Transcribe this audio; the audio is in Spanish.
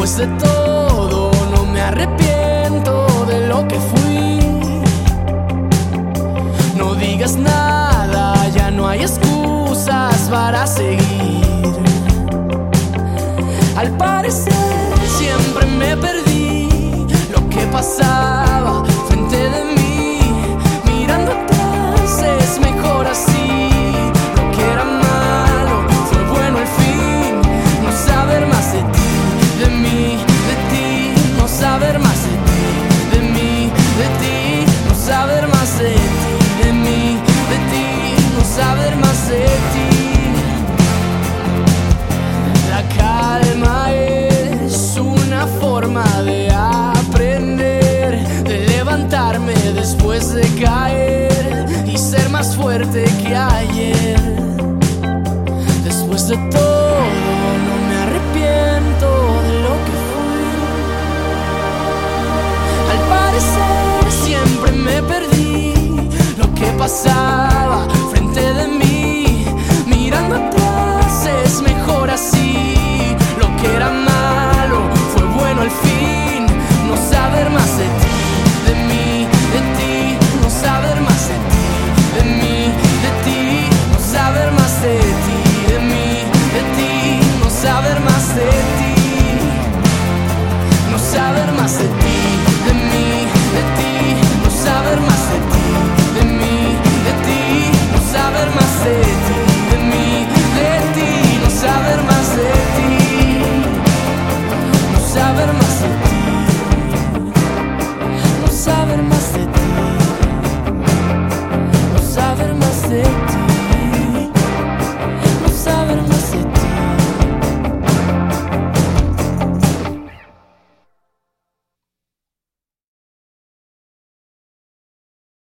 de todo no me arrepiento de lo que fui. No digas nada, ya no hay excusas para seguir. Al parecer siempre me perdí lo que pasaba después de caer y ser más fuerte que ayer. Después de todo, no me arrepiento de lo que fui. Al parecer, siempre me perdí lo que pasaba.